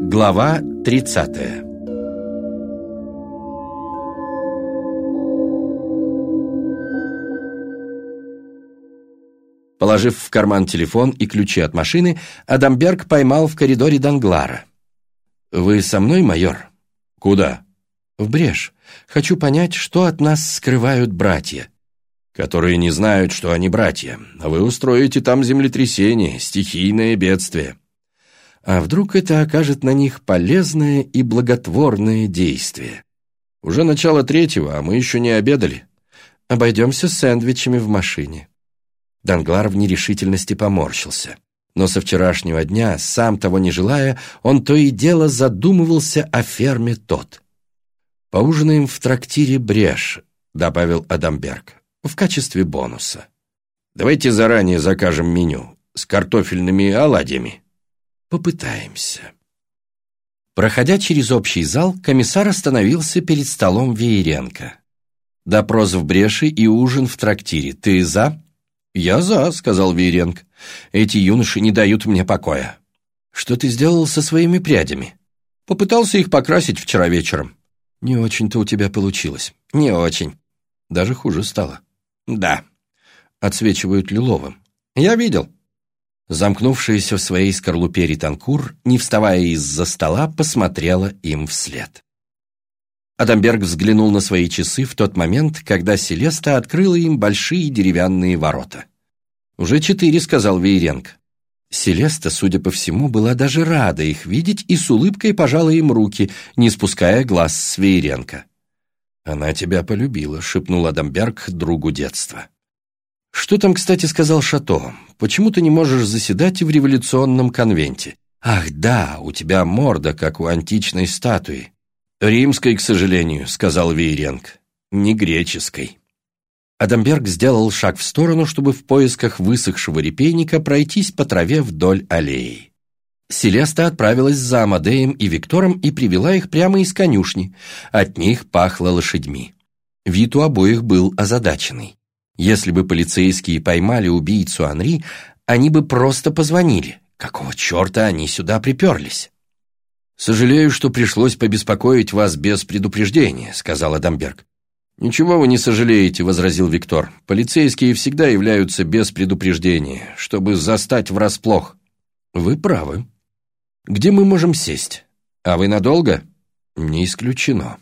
Глава 30 Положив в карман телефон и ключи от машины, Адамберг поймал в коридоре Данглара. «Вы со мной, майор?» «Куда?» «В брешь. Хочу понять, что от нас скрывают братья». «Которые не знают, что они братья. Вы устроите там землетрясение, стихийное бедствие». «А вдруг это окажет на них полезное и благотворное действие?» «Уже начало третьего, а мы еще не обедали». «Обойдемся сэндвичами в машине». Данглар в нерешительности поморщился. Но со вчерашнего дня, сам того не желая, он то и дело задумывался о ферме тот. «Поужинаем в трактире Бреш», — добавил Адамберг, — «в качестве бонуса». «Давайте заранее закажем меню с картофельными оладьями». «Попытаемся». Проходя через общий зал, комиссар остановился перед столом Вееренко. «Допрос в Бреше и ужин в трактире. Ты за?» «Я за», — сказал Вейренг. «Эти юноши не дают мне покоя». «Что ты сделал со своими прядями?» «Попытался их покрасить вчера вечером». «Не очень-то у тебя получилось». «Не очень». «Даже хуже стало». «Да». «Отсвечивают лиловым». «Я видел». Замкнувшаяся в своей скорлупе Ританкур, не вставая из-за стола, посмотрела им вслед. Адамберг взглянул на свои часы в тот момент, когда Селеста открыла им большие деревянные ворота. «Уже четыре», — сказал Вейренко. Селеста, судя по всему, была даже рада их видеть и с улыбкой пожала им руки, не спуская глаз с Вейренко. «Она тебя полюбила», — шепнул Адамберг другу детства. «Что там, кстати, сказал Шато? Почему ты не можешь заседать в революционном конвенте? Ах, да, у тебя морда, как у античной статуи. «Римской, к сожалению», — сказал Вейренг. «Не греческой». Адамберг сделал шаг в сторону, чтобы в поисках высохшего репейника пройтись по траве вдоль аллеи. Селеста отправилась за Амадеем и Виктором и привела их прямо из конюшни. От них пахло лошадьми. Вид у обоих был озадаченный. Если бы полицейские поймали убийцу Анри, они бы просто позвонили. Какого черта они сюда приперлись? «Сожалею, что пришлось побеспокоить вас без предупреждения», — сказал Адамберг. «Ничего вы не сожалеете», — возразил Виктор. «Полицейские всегда являются без предупреждения, чтобы застать врасплох». «Вы правы. Где мы можем сесть? А вы надолго?» «Не исключено».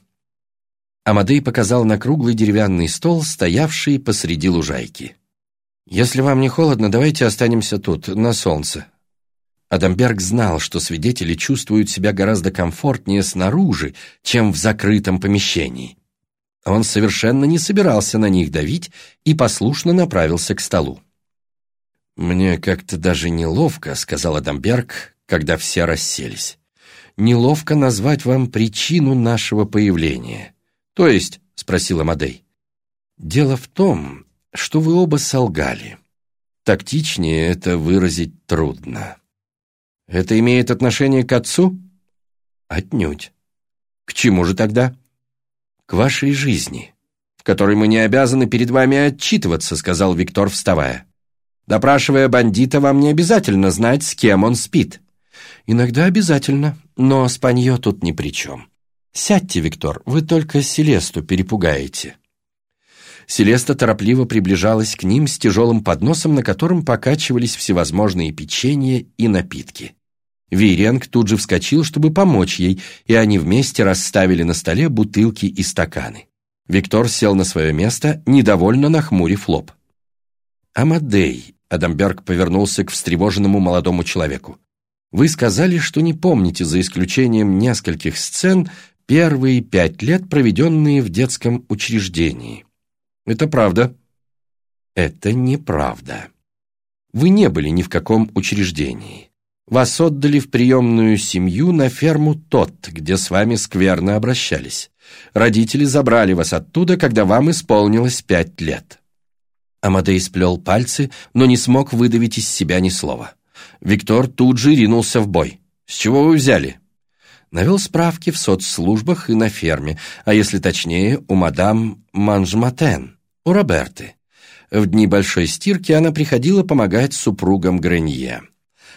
Амадей показал на круглый деревянный стол, стоявший посреди лужайки. «Если вам не холодно, давайте останемся тут, на солнце. Адамберг знал, что свидетели чувствуют себя гораздо комфортнее снаружи, чем в закрытом помещении. Он совершенно не собирался на них давить и послушно направился к столу. «Мне как-то даже неловко», — сказал Адамберг, когда все расселись. «Неловко назвать вам причину нашего появления». «То есть?» — спросила Мадей. «Дело в том, что вы оба солгали. Тактичнее это выразить трудно». Это имеет отношение к отцу? Отнюдь. К чему же тогда? К вашей жизни, в которой мы не обязаны перед вами отчитываться, сказал Виктор, вставая. Допрашивая бандита, вам не обязательно знать, с кем он спит. Иногда обязательно, но спанье тут ни при чем. Сядьте, Виктор, вы только Селесту перепугаете. Селеста торопливо приближалась к ним с тяжелым подносом, на котором покачивались всевозможные печенья и напитки. Вейренг тут же вскочил, чтобы помочь ей, и они вместе расставили на столе бутылки и стаканы. Виктор сел на свое место, недовольно нахмурив лоб. «Амадей», — Адамберг повернулся к встревоженному молодому человеку, «вы сказали, что не помните, за исключением нескольких сцен, первые пять лет, проведенные в детском учреждении. Это правда. Это неправда. Вы не были ни в каком учреждении. Вас отдали в приемную семью на ферму тот, где с вами скверно обращались. Родители забрали вас оттуда, когда вам исполнилось пять лет. Амадей сплел пальцы, но не смог выдавить из себя ни слова. Виктор тут же ринулся в бой. «С чего вы взяли?» Навел справки в соцслужбах и на ферме, а если точнее, у мадам Манжматен у Роберты. В дни большой стирки она приходила помогать супругам Гренье.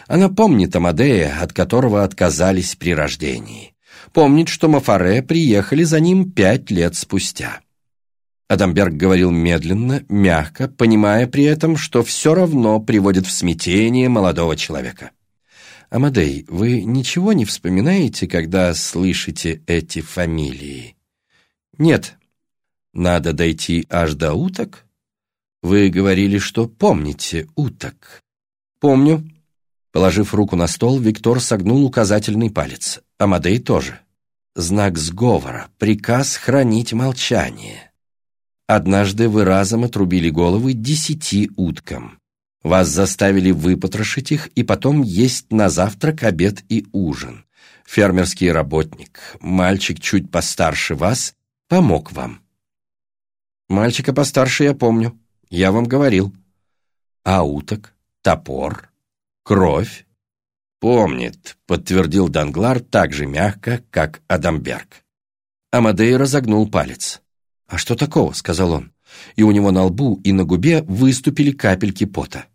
Она помнит Амадея, от которого отказались при рождении. Помнит, что Мафаре приехали за ним пять лет спустя. Адамберг говорил медленно, мягко, понимая при этом, что все равно приводит в смятение молодого человека. «Амадей, вы ничего не вспоминаете, когда слышите эти фамилии?» «Нет». «Надо дойти аж до уток?» «Вы говорили, что помните уток». «Помню». Положив руку на стол, Виктор согнул указательный палец. Амадей тоже. Знак сговора, приказ хранить молчание. Однажды вы разом отрубили головы десяти уткам. Вас заставили выпотрошить их и потом есть на завтрак, обед и ужин. Фермерский работник, мальчик чуть постарше вас, помог вам. Мальчика постарше я помню, я вам говорил. А уток, топор, кровь? Помнит, подтвердил Данглар так же мягко, как Адамберг. Амадей разогнул палец. «А что такого?» — сказал он. И у него на лбу и на губе выступили капельки пота.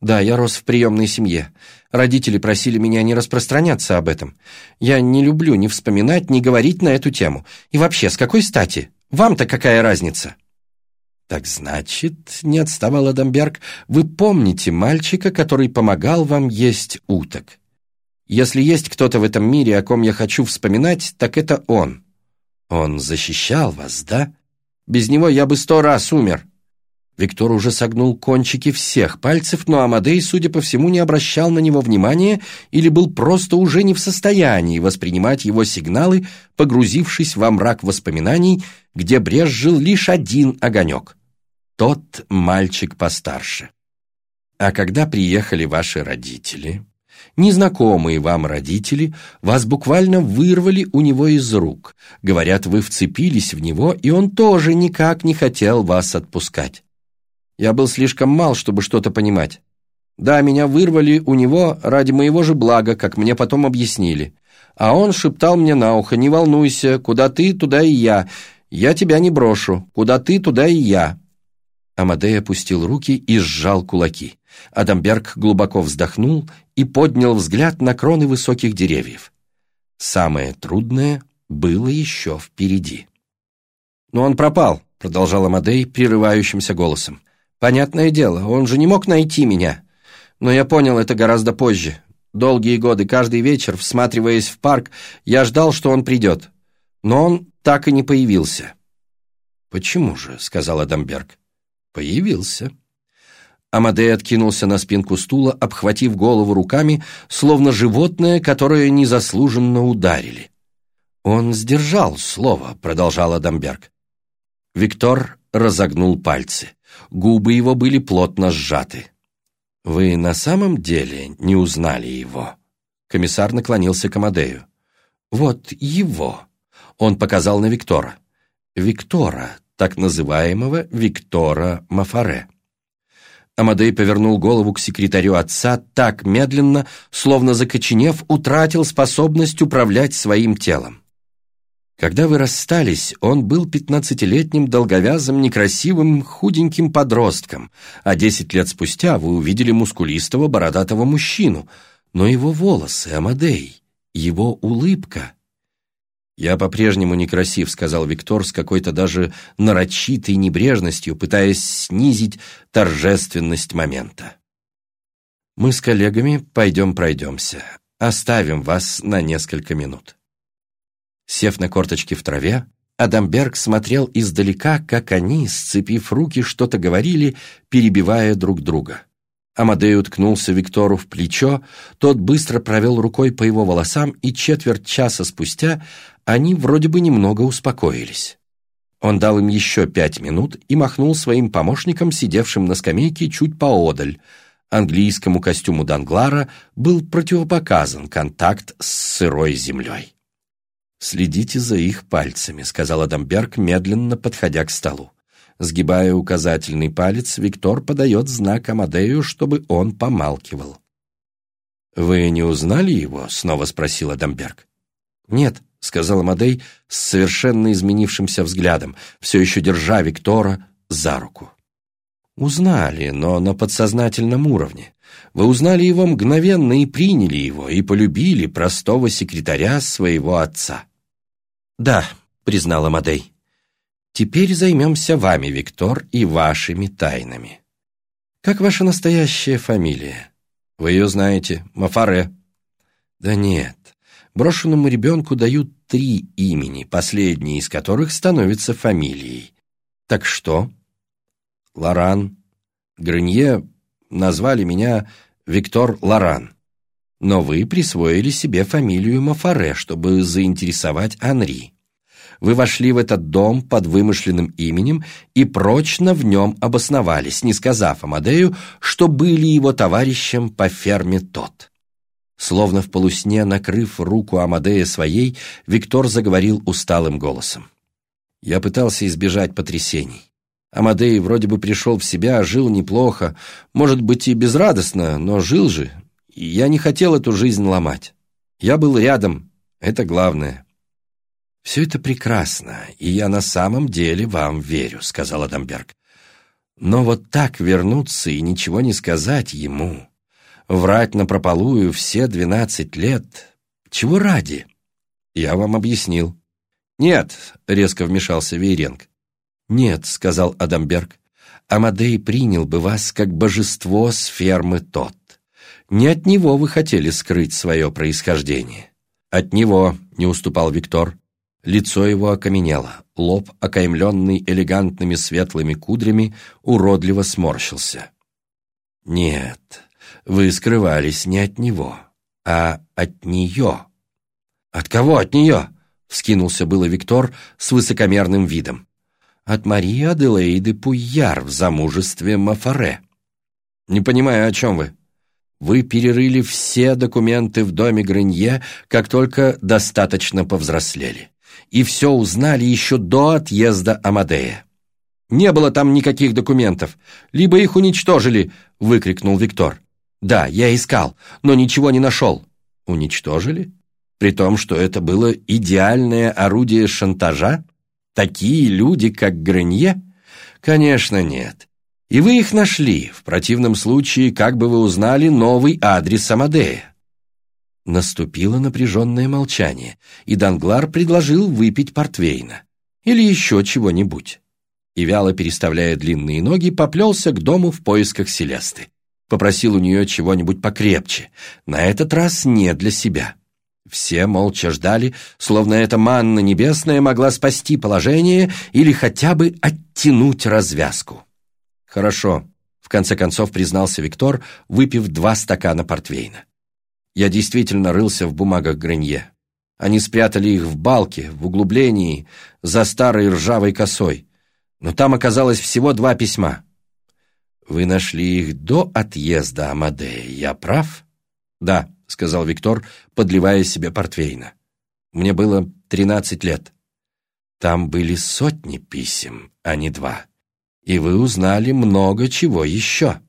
«Да, я рос в приемной семье. Родители просили меня не распространяться об этом. Я не люблю ни вспоминать, ни говорить на эту тему. И вообще, с какой стати? Вам-то какая разница?» «Так значит, — не отставал Адамберг, — вы помните мальчика, который помогал вам есть уток? Если есть кто-то в этом мире, о ком я хочу вспоминать, так это он. Он защищал вас, да?» Без него я бы сто раз умер». Виктор уже согнул кончики всех пальцев, но Амадей, судя по всему, не обращал на него внимания или был просто уже не в состоянии воспринимать его сигналы, погрузившись во мрак воспоминаний, где брезжил лишь один огонек. Тот мальчик постарше. А когда приехали ваши родители, Незнакомые вам родители вас буквально вырвали у него из рук. Говорят, вы вцепились в него, и он тоже никак не хотел вас отпускать. Я был слишком мал, чтобы что-то понимать. Да, меня вырвали у него ради моего же блага, как мне потом объяснили. А он шептал мне на ухо, не волнуйся, куда ты, туда и я. Я тебя не брошу, куда ты, туда и я. Амадей опустил руки и сжал кулаки. Адамберг глубоко вздохнул и поднял взгляд на кроны высоких деревьев. Самое трудное было еще впереди. «Но он пропал», — продолжал Амадей прерывающимся голосом. «Понятное дело, он же не мог найти меня. Но я понял это гораздо позже. Долгие годы, каждый вечер, всматриваясь в парк, я ждал, что он придет. Но он так и не появился». «Почему же?» — сказал Адамберг. «Появился». Амадей откинулся на спинку стула, обхватив голову руками, словно животное, которое незаслуженно ударили. «Он сдержал слово», — продолжал Адамберг. Виктор разогнул пальцы. Губы его были плотно сжаты. «Вы на самом деле не узнали его?» Комиссар наклонился к Амадею. «Вот его». Он показал на Виктора. Виктора, так называемого Виктора Мафаре. Амадей повернул голову к секретарю отца так медленно, словно закоченев, утратил способность управлять своим телом. Когда вы расстались, он был пятнадцатилетним, долговязым, некрасивым, худеньким подростком, а десять лет спустя вы увидели мускулистого, бородатого мужчину. Но его волосы, Амадей, его улыбка — «Я по-прежнему некрасив», — сказал Виктор с какой-то даже нарочитой небрежностью, пытаясь снизить торжественность момента. «Мы с коллегами пойдем пройдемся. Оставим вас на несколько минут». Сев на корточки в траве, Адамберг смотрел издалека, как они, сцепив руки, что-то говорили, перебивая друг друга. Амадей уткнулся Виктору в плечо, тот быстро провел рукой по его волосам, и четверть часа спустя они вроде бы немного успокоились. Он дал им еще пять минут и махнул своим помощникам, сидевшим на скамейке чуть поодаль. Английскому костюму Данглара был противопоказан контакт с сырой землей. «Следите за их пальцами», — сказал Адамберг, медленно подходя к столу. Сгибая указательный палец, Виктор подает знак Амадею, чтобы он помалкивал. «Вы не узнали его?» — снова спросил Адамберг. «Нет», — сказал Амадей с совершенно изменившимся взглядом, все еще держа Виктора за руку. Узнали, но на подсознательном уровне. Вы узнали его мгновенно и приняли его, и полюбили простого секретаря своего отца. Да, признала Мадей. Теперь займемся вами, Виктор, и вашими тайнами. Как ваша настоящая фамилия? Вы ее знаете, Мафаре. Да нет, брошенному ребенку дают три имени, последние из которых становятся фамилией. Так что? Лоран. Грынье назвали меня Виктор Лоран. Но вы присвоили себе фамилию Мафаре, чтобы заинтересовать Анри. Вы вошли в этот дом под вымышленным именем и прочно в нем обосновались, не сказав Амадею, что были его товарищем по ферме тот. Словно в полусне, накрыв руку Амадея своей, Виктор заговорил усталым голосом. Я пытался избежать потрясений. Амадей вроде бы пришел в себя, жил неплохо, может быть и безрадостно, но жил же, я не хотел эту жизнь ломать. Я был рядом, это главное. «Все это прекрасно, и я на самом деле вам верю», — сказал Адамберг. «Но вот так вернуться и ничего не сказать ему, врать напропалую все двенадцать лет, чего ради?» «Я вам объяснил». «Нет», — резко вмешался Вейренг. «Нет», — сказал Адамберг, — «Амадей принял бы вас как божество с фермы тот. Не от него вы хотели скрыть свое происхождение». «От него», — не уступал Виктор. Лицо его окаменело, лоб, окаймленный элегантными светлыми кудрями, уродливо сморщился. «Нет, вы скрывались не от него, а от нее». «От кого от нее?» — вскинулся было Виктор с высокомерным видом. «От Марии Аделаиды Пуяр в замужестве Мафаре». «Не понимаю, о чем вы?» Вы перерыли все документы в доме Грынье, как только достаточно повзрослели и все узнали еще до отъезда Амадея. «Не было там никаких документов. Либо их уничтожили», — выкрикнул Виктор. «Да, я искал, но ничего не нашел». «Уничтожили? При том, что это было идеальное орудие шантажа? Такие люди, как Гренье? Конечно, нет. И вы их нашли. В противном случае, как бы вы узнали новый адрес Амадея?» Наступило напряженное молчание, и Данглар предложил выпить портвейна. Или еще чего-нибудь. И вяло переставляя длинные ноги, поплелся к дому в поисках Селесты. Попросил у нее чего-нибудь покрепче, на этот раз не для себя. Все молча ждали, словно эта манна небесная могла спасти положение или хотя бы оттянуть развязку. «Хорошо», — в конце концов признался Виктор, выпив два стакана портвейна. Я действительно рылся в бумагах Гренье. Они спрятали их в балке, в углублении, за старой ржавой косой. Но там оказалось всего два письма. «Вы нашли их до отъезда Амадея, я прав?» «Да», — сказал Виктор, подливая себе портвейна. «Мне было тринадцать лет. Там были сотни писем, а не два. И вы узнали много чего еще».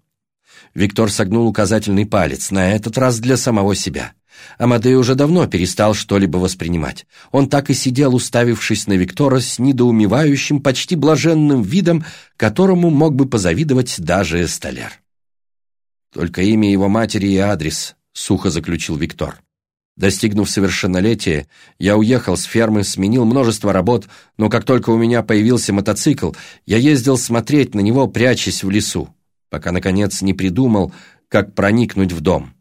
Виктор согнул указательный палец, на этот раз для самого себя. Амадей уже давно перестал что-либо воспринимать. Он так и сидел, уставившись на Виктора с недоумевающим, почти блаженным видом, которому мог бы позавидовать даже столяр. «Только имя его матери и адрес», — сухо заключил Виктор. Достигнув совершеннолетия, я уехал с фермы, сменил множество работ, но как только у меня появился мотоцикл, я ездил смотреть на него, прячась в лесу пока, наконец, не придумал, как проникнуть в дом.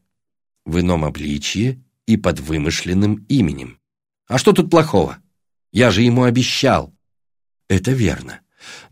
В ином обличье и под вымышленным именем. А что тут плохого? Я же ему обещал. Это верно.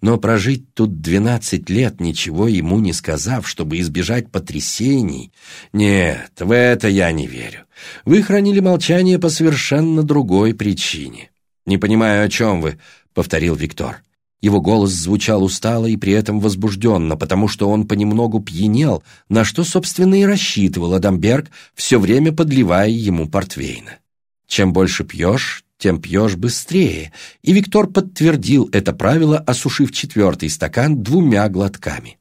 Но прожить тут двенадцать лет, ничего ему не сказав, чтобы избежать потрясений... Нет, в это я не верю. Вы хранили молчание по совершенно другой причине. «Не понимаю, о чем вы», — повторил Виктор. Его голос звучал устало и при этом возбужденно, потому что он понемногу пьянел, на что, собственно, и рассчитывал Адамберг, все время подливая ему портвейна. Чем больше пьешь, тем пьешь быстрее, и Виктор подтвердил это правило, осушив четвертый стакан двумя глотками.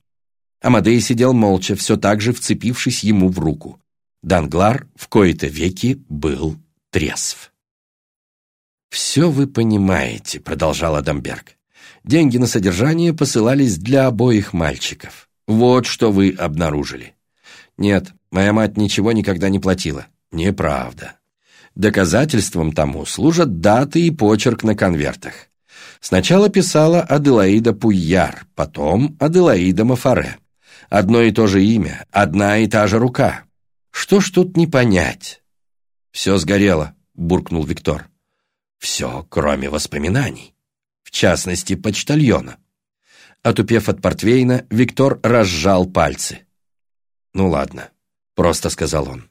Амадей сидел молча, все так же вцепившись ему в руку. Данглар в кои-то веки был трезв. «Все вы понимаете», — продолжал Адамберг. Деньги на содержание посылались для обоих мальчиков. Вот что вы обнаружили. Нет, моя мать ничего никогда не платила. Неправда. Доказательством тому служат даты и почерк на конвертах. Сначала писала Аделаида Пуйяр, потом Аделаида Мафаре. Одно и то же имя, одна и та же рука. Что ж тут не понять? «Все сгорело», — буркнул Виктор. «Все, кроме воспоминаний. В частности, почтальона». Отупев от портвейна, Виктор разжал пальцы. «Ну ладно», — просто сказал он.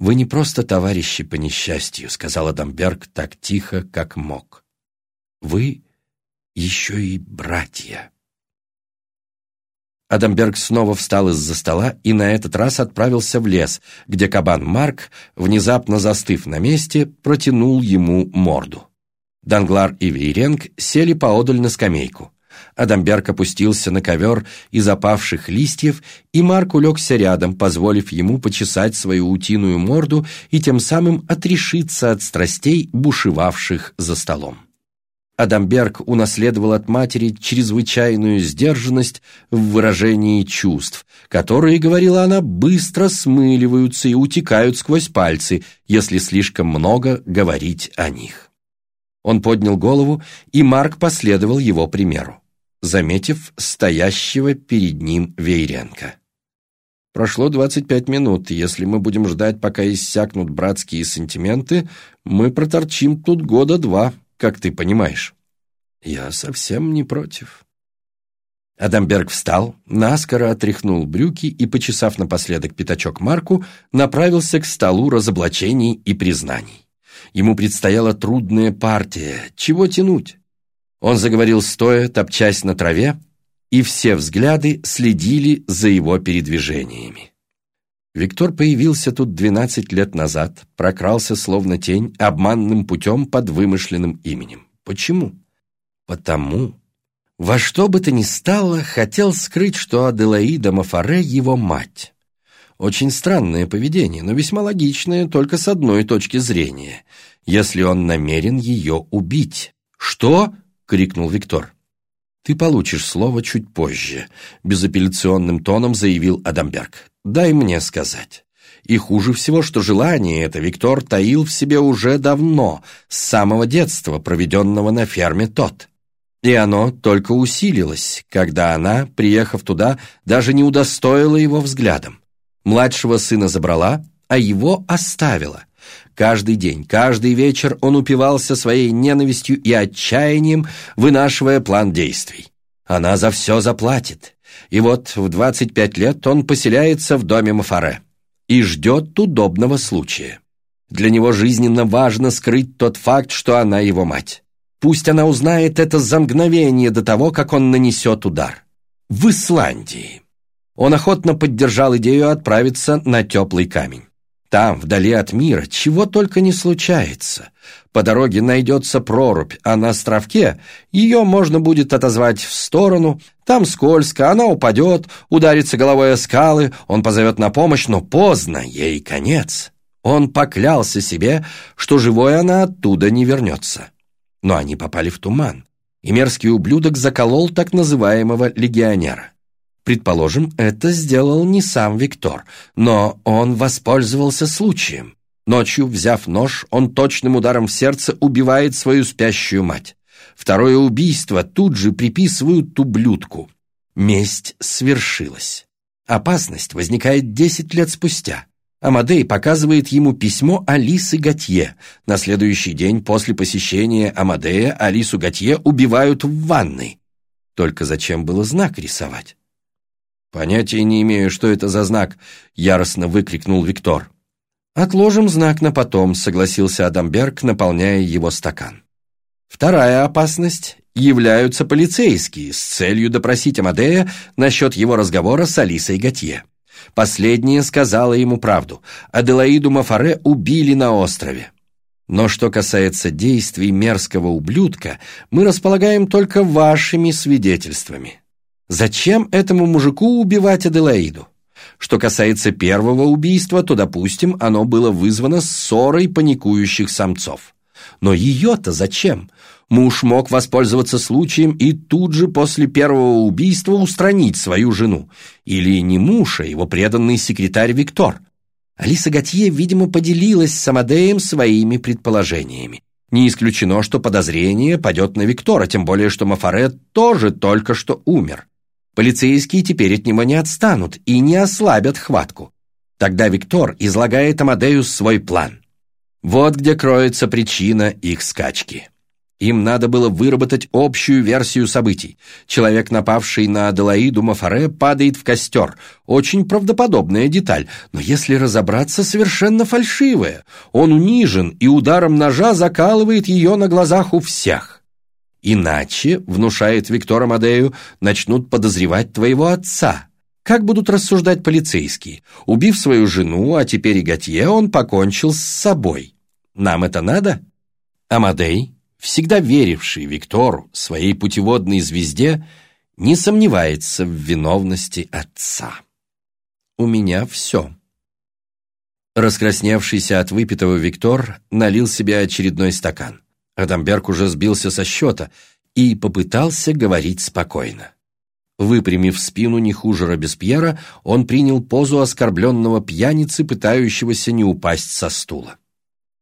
«Вы не просто товарищи по несчастью», — сказал Адамберг так тихо, как мог. «Вы еще и братья». Адамберг снова встал из-за стола и на этот раз отправился в лес, где кабан Марк, внезапно застыв на месте, протянул ему морду. Данглар и Вейренг сели поодаль на скамейку. Адамберг опустился на ковер из опавших листьев, и Марк улегся рядом, позволив ему почесать свою утиную морду и тем самым отрешиться от страстей, бушевавших за столом. Адамберг унаследовал от матери чрезвычайную сдержанность в выражении чувств, которые, говорила она, быстро смыливаются и утекают сквозь пальцы, если слишком много говорить о них. Он поднял голову, и Марк последовал его примеру, заметив стоящего перед ним Вейренко. Прошло двадцать пять минут, и если мы будем ждать, пока иссякнут братские сантименты, мы проторчим тут года два, как ты понимаешь. Я совсем не против. Адамберг встал, наскоро отряхнул брюки и, почесав напоследок пятачок Марку, направился к столу разоблачений и признаний. Ему предстояла трудная партия, чего тянуть? Он заговорил стоя, топчась на траве, и все взгляды следили за его передвижениями. Виктор появился тут 12 лет назад, прокрался словно тень, обманным путем под вымышленным именем. Почему? Потому, во что бы то ни стало, хотел скрыть, что Аделаида Мафаре его мать. Очень странное поведение, но весьма логичное только с одной точки зрения, если он намерен ее убить. «Что?» — крикнул Виктор. «Ты получишь слово чуть позже», — безапелляционным тоном заявил Адамберг. «Дай мне сказать». И хуже всего, что желание это Виктор таил в себе уже давно, с самого детства, проведенного на ферме тот. И оно только усилилось, когда она, приехав туда, даже не удостоила его взглядом. Младшего сына забрала, а его оставила — Каждый день, каждый вечер он упивался своей ненавистью и отчаянием, вынашивая план действий. Она за все заплатит. И вот в 25 лет он поселяется в доме Мафаре и ждет удобного случая. Для него жизненно важно скрыть тот факт, что она его мать. Пусть она узнает это за мгновение до того, как он нанесет удар. В Исландии. Он охотно поддержал идею отправиться на теплый камень. Там, вдали от мира, чего только не случается. По дороге найдется прорубь, а на островке ее можно будет отозвать в сторону. Там скользко, она упадет, ударится головой о скалы, он позовет на помощь, но поздно, ей конец. Он поклялся себе, что живой она оттуда не вернется. Но они попали в туман, и мерзкий ублюдок заколол так называемого легионера. Предположим, это сделал не сам Виктор, но он воспользовался случаем. Ночью, взяв нож, он точным ударом в сердце убивает свою спящую мать. Второе убийство тут же приписывают ублюдку. Месть свершилась. Опасность возникает десять лет спустя. Амадей показывает ему письмо Алисы Готье. На следующий день после посещения Амадея Алису Готье убивают в ванной. Только зачем было знак рисовать? «Понятия не имею, что это за знак», — яростно выкрикнул Виктор. «Отложим знак на потом», — согласился Адамберг, наполняя его стакан. Вторая опасность — являются полицейские с целью допросить Амадея насчет его разговора с Алисой Готье. Последняя сказала ему правду. Аделаиду Мафаре убили на острове. Но что касается действий мерзкого ублюдка, мы располагаем только вашими свидетельствами. Зачем этому мужику убивать Аделаиду? Что касается первого убийства, то, допустим, оно было вызвано ссорой паникующих самцов. Но ее-то зачем? Муж мог воспользоваться случаем и тут же после первого убийства устранить свою жену. Или не муж, а его преданный секретарь Виктор. Алиса Готье, видимо, поделилась с Амадеем своими предположениями. Не исключено, что подозрение падет на Виктора, тем более, что Мафарет тоже только что умер. Полицейские теперь от него не отстанут и не ослабят хватку. Тогда Виктор излагает Амадею свой план. Вот где кроется причина их скачки. Им надо было выработать общую версию событий. Человек, напавший на Аделаиду Мафаре, падает в костер. Очень правдоподобная деталь, но если разобраться, совершенно фальшивая. Он унижен и ударом ножа закалывает ее на глазах у всех. Иначе, внушает Виктор Амадею, начнут подозревать твоего отца. Как будут рассуждать полицейские? Убив свою жену, а теперь и Готье, он покончил с собой. Нам это надо? Амадей, всегда веривший Виктору, своей путеводной звезде, не сомневается в виновности отца. У меня все. Раскрасневшийся от выпитого Виктор налил себе очередной стакан. Адамберг уже сбился со счета и попытался говорить спокойно. Выпрямив спину не хуже Робеспьера, он принял позу оскорбленного пьяницы, пытающегося не упасть со стула.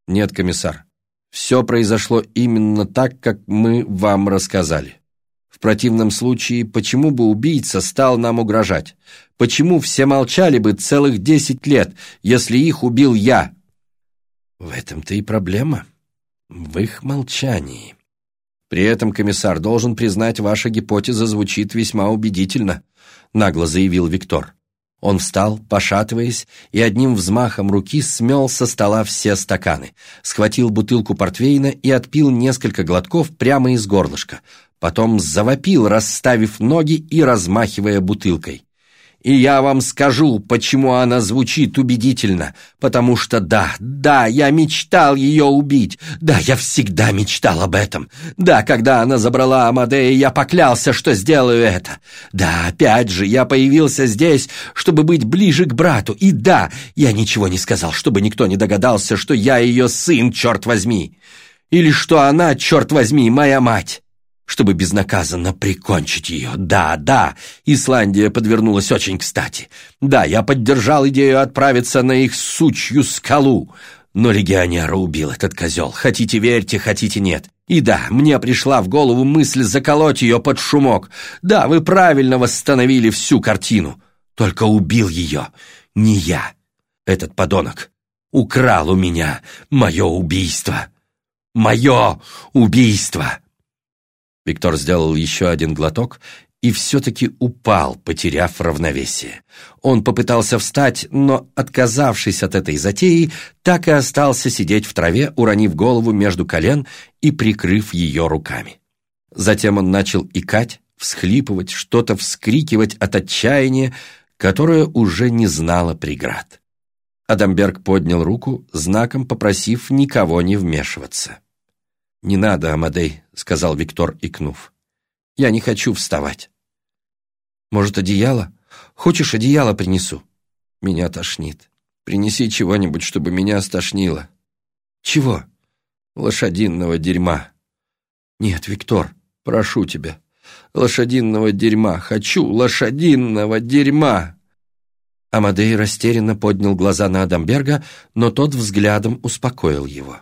«Нет, комиссар, все произошло именно так, как мы вам рассказали. В противном случае, почему бы убийца стал нам угрожать? Почему все молчали бы целых десять лет, если их убил я? В этом-то и проблема. В их молчании. При этом комиссар должен признать, ваша гипотеза звучит весьма убедительно, нагло заявил Виктор. Он встал, пошатываясь, и одним взмахом руки смел со стола все стаканы, схватил бутылку портвейна и отпил несколько глотков прямо из горлышка, потом завопил, расставив ноги и размахивая бутылкой. И я вам скажу, почему она звучит убедительно. Потому что да, да, я мечтал ее убить. Да, я всегда мечтал об этом. Да, когда она забрала Амадея, я поклялся, что сделаю это. Да, опять же, я появился здесь, чтобы быть ближе к брату. И да, я ничего не сказал, чтобы никто не догадался, что я ее сын, черт возьми. Или что она, черт возьми, моя мать чтобы безнаказанно прикончить ее. Да, да, Исландия подвернулась очень кстати. Да, я поддержал идею отправиться на их сучью скалу. Но легионера убил этот козел. Хотите верьте, хотите нет. И да, мне пришла в голову мысль заколоть ее под шумок. Да, вы правильно восстановили всю картину. Только убил ее не я. Этот подонок украл у меня мое убийство. Мое убийство. Виктор сделал еще один глоток и все-таки упал, потеряв равновесие. Он попытался встать, но, отказавшись от этой затеи, так и остался сидеть в траве, уронив голову между колен и прикрыв ее руками. Затем он начал икать, всхлипывать, что-то вскрикивать от отчаяния, которое уже не знало преград. Адамберг поднял руку, знаком попросив никого не вмешиваться. «Не надо, Амадей», — сказал Виктор, икнув. «Я не хочу вставать». «Может, одеяло? Хочешь, одеяло принесу?» «Меня тошнит. Принеси чего-нибудь, чтобы меня стошнило». «Чего?» «Лошадиного дерьма». «Нет, Виктор, прошу тебя. Лошадиного дерьма. Хочу лошадиного дерьма!» Амадей растерянно поднял глаза на Адамберга, но тот взглядом успокоил его.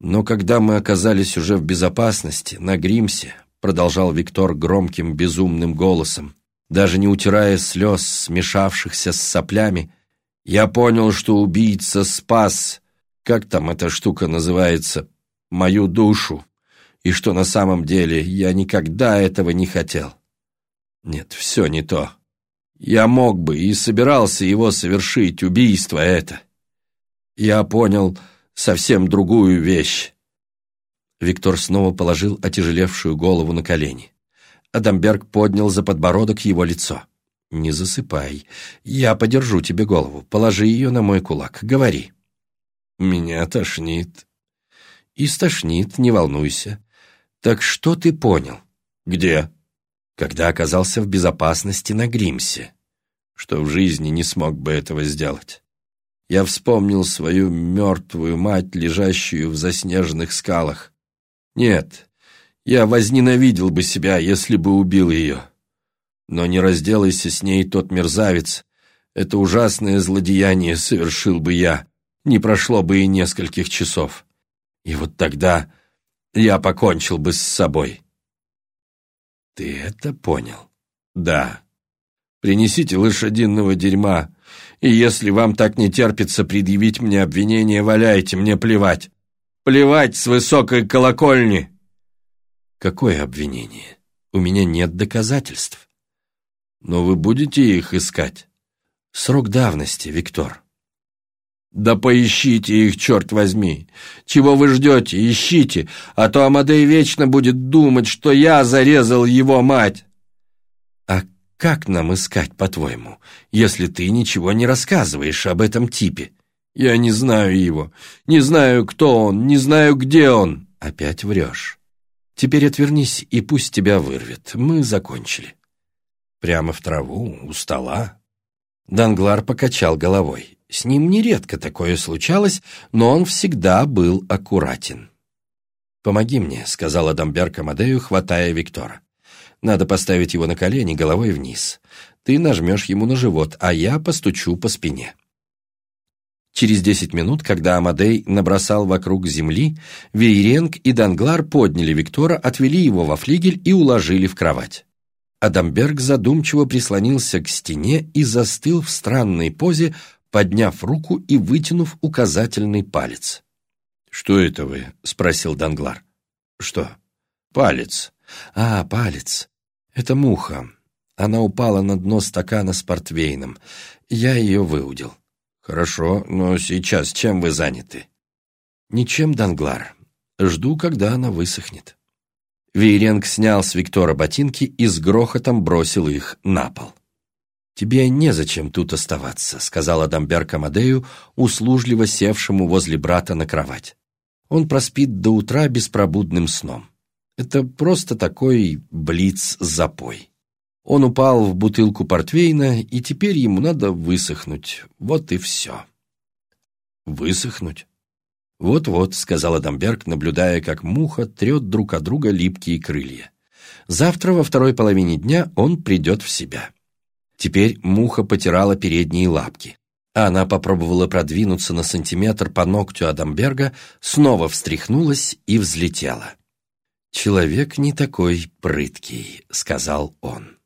Но когда мы оказались уже в безопасности, на Гримсе, продолжал Виктор громким безумным голосом, даже не утирая слез, смешавшихся с соплями, я понял, что убийца спас, как там эта штука называется, мою душу, и что на самом деле я никогда этого не хотел. Нет, все не то. Я мог бы и собирался его совершить, убийство это. Я понял, совсем другую вещь. Виктор снова положил отяжелевшую голову на колени. Адамберг поднял за подбородок его лицо. «Не засыпай. Я подержу тебе голову. Положи ее на мой кулак. Говори». «Меня тошнит». «И стошнит, не волнуйся. Так что ты понял?» «Где?» «Когда оказался в безопасности на Гримсе. Что в жизни не смог бы этого сделать». Я вспомнил свою мертвую мать, лежащую в заснеженных скалах. Нет, я возненавидел бы себя, если бы убил ее. Но не разделайся с ней тот мерзавец. Это ужасное злодеяние совершил бы я. Не прошло бы и нескольких часов. И вот тогда я покончил бы с собой. Ты это понял? Да. Принесите лошадиного дерьма, и если вам так не терпится предъявить мне обвинение, валяйте, мне плевать. Плевать с высокой колокольни. Какое обвинение? У меня нет доказательств. Но вы будете их искать? Срок давности, Виктор. Да поищите их, черт возьми. Чего вы ждете? Ищите, а то Амадей вечно будет думать, что я зарезал его мать. Как нам искать, по-твоему, если ты ничего не рассказываешь об этом типе? Я не знаю его, не знаю, кто он, не знаю, где он. Опять врешь. Теперь отвернись, и пусть тебя вырвет. Мы закончили. Прямо в траву, у стола. Данглар покачал головой. С ним нередко такое случалось, но он всегда был аккуратен. «Помоги мне», — сказал Адамберг Амадею, хватая Виктора. «Надо поставить его на колени головой вниз. Ты нажмешь ему на живот, а я постучу по спине». Через десять минут, когда Амадей набросал вокруг земли, Вейренг и Данглар подняли Виктора, отвели его во флигель и уложили в кровать. Адамберг задумчиво прислонился к стене и застыл в странной позе, подняв руку и вытянув указательный палец. «Что это вы?» — спросил Данглар. «Что?» «Палец». «А, палец. Это муха. Она упала на дно стакана с портвейном. Я ее выудил». «Хорошо, но сейчас чем вы заняты?» «Ничем, Данглар. Жду, когда она высохнет». Вейренг снял с Виктора ботинки и с грохотом бросил их на пол. «Тебе незачем тут оставаться», — сказал Адамберг Амадею, услужливо севшему возле брата на кровать. «Он проспит до утра беспробудным сном. Это просто такой блиц-запой». Он упал в бутылку портвейна, и теперь ему надо высохнуть. Вот и все. Высохнуть? Вот-вот, сказал Адамберг, наблюдая, как муха трет друг от друга липкие крылья. Завтра во второй половине дня он придет в себя. Теперь муха потирала передние лапки. Она попробовала продвинуться на сантиметр по ногтю Адамберга, снова встряхнулась и взлетела. «Человек не такой прыткий», — сказал он.